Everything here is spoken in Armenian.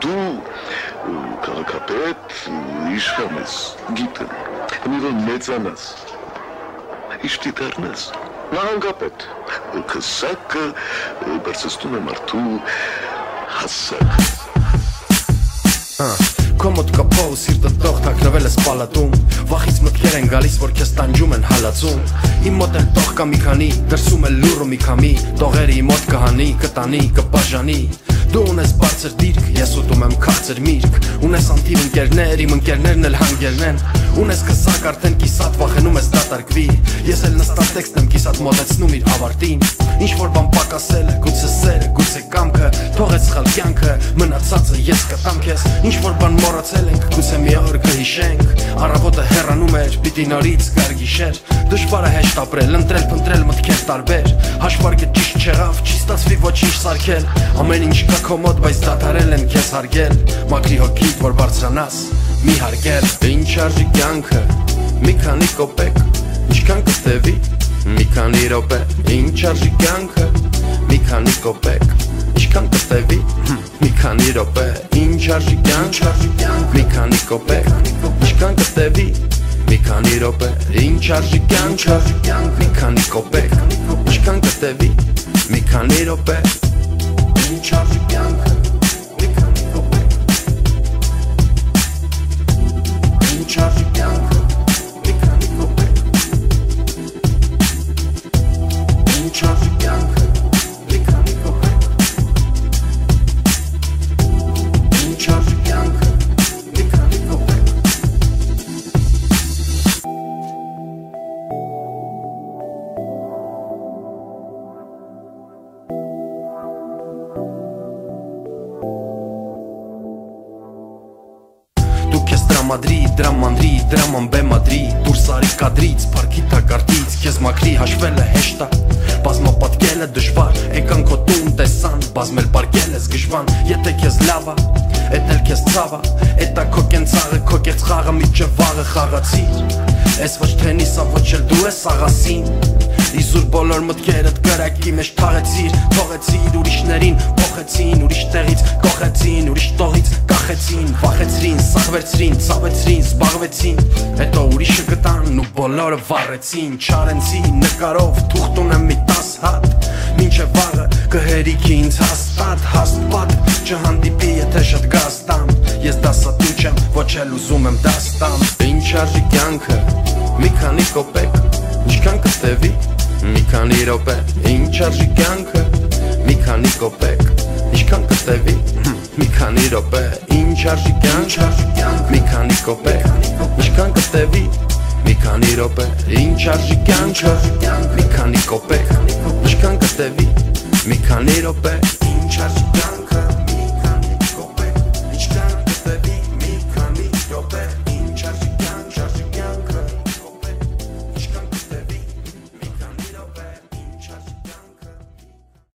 Դու քաղաքապետ իշխան ես, գիտեմ։ Մի որ մեծանաս։ Իշտի դառնաս։ Նահանգապետ։ Քսակը բարձրացնում է մարդու հասակ։ Քո մոտ կապո ու սիրտը տող թաքնվել ես պալատում Վախից մտքեր են գալիս, որ քեզ տանջում են հալածում Իմ մոտ էլ տող կա մի քանի, դրսում է լուրը մի քամի Տողերը իմ մոտ կհանի, կտանի, կբաժանի Դու ունես բարձր դիրք, ես ուտում եմ քաղցր միրգ Ունես անթիվ ընկերներ, իմ ընկերներն էլ հանգերն են Ունես կսակ արդեն կիսատ վախենում ես դատարկվի Ես էլ նստած տեքստ եմ կիսատ մոտեցնում իր ավարտին Ինչ որ բան պակասել գուցե սերը, գուցե կամքը Թողեց սխալ կյանքը, մնացածը ես կտամ քեզ Ինչ որ բան մոռացել ենք, գուցե մի օր կհիշենք Առավոտը հեռանում էր, պիտի նորից գար գիշեր Դժվար է հեշտ ապրել, ընտրել, փնտրել մտքեր տարբեր Հաշվարկը ճիշտ չեղավ, չի ստացվի ոչինչ սարքել Ամեն ինչ կա քո մոտ, բայց դադարել են քեզ հարգել Մաքրի հոգիդ, որ բարձրանաս, մի հարգել Ինչ արժի կյանքը, մի քանի կոպեկ Ինչքան կստևի, մի քանի րոպե Ինչ արժի կյանքը, մի քանի կոպեկ Ինչքան կստևի, մի քանի րոպե Ինչ արժի կյանքը, մի քանի կոպեկ Ինչքան կստևի, մի քանի րոպե Ինչ արժի կյանքը, մի քանի կոպեկ Ինչքան կստևի, մի քանի րոպե Ինչ արժի կյանքը, մի Ես դրամադրի, դրամանդրի, դրաման բեմադրի Դուրս արի կադրից, պարքի թակարդից Քեզ մաքրի հաշվելը հեշտա Բազմապատկելը դժվար Եկան քո տուն տեսան Բազմել պարկել ես գժվան Եթե քեզ լավա Էդ էլ քեզ ցավա Էդ է քո կենցաղը, քո կեց խաղը Միջը վաղը խաղացիր Ես ոչ թենիս, ոչ էլ դու ես աղասին Իզուր բոլոր մտքերդ կրակի մեջ թաղեցիր Թողեցիր ուրիշներին, փոխեցին ուրիշ տեղից Կողեցին, ուրիշ տողից կախեցին Վախեցրին, սաղվեցրին, ցավեցրին, զբաղվեցին Հետո ուրիշը գտան ու բոլորը վառեցին Չարենցի նկարով թուղթ ունեմ մի տաս հատ Մինչև վաղը կհերիքի ինձ հաստատ, հաստատ Չհանդիպի եթե շատ գաստամ Ես դասատու չեմ, ոչ էլ ուզում եմ դաստամ Ինչ արժի կյանքը, մի քանի կոպեկ Ինչքան կստևի, մի քանի րոպե Ինչ արժի կյանքը, մի քանի կոպեկ Ինչքան կստևի, մի քանի րոպե Ինչ արժի կյանքը, մի քանի կոպեկ Ինչքան կստևի, մի քանի րոպե Ինչ արժի կյանքը, մի քանի կոպեկ Ինչքան կստևի, մի քանի րոպե Ինչ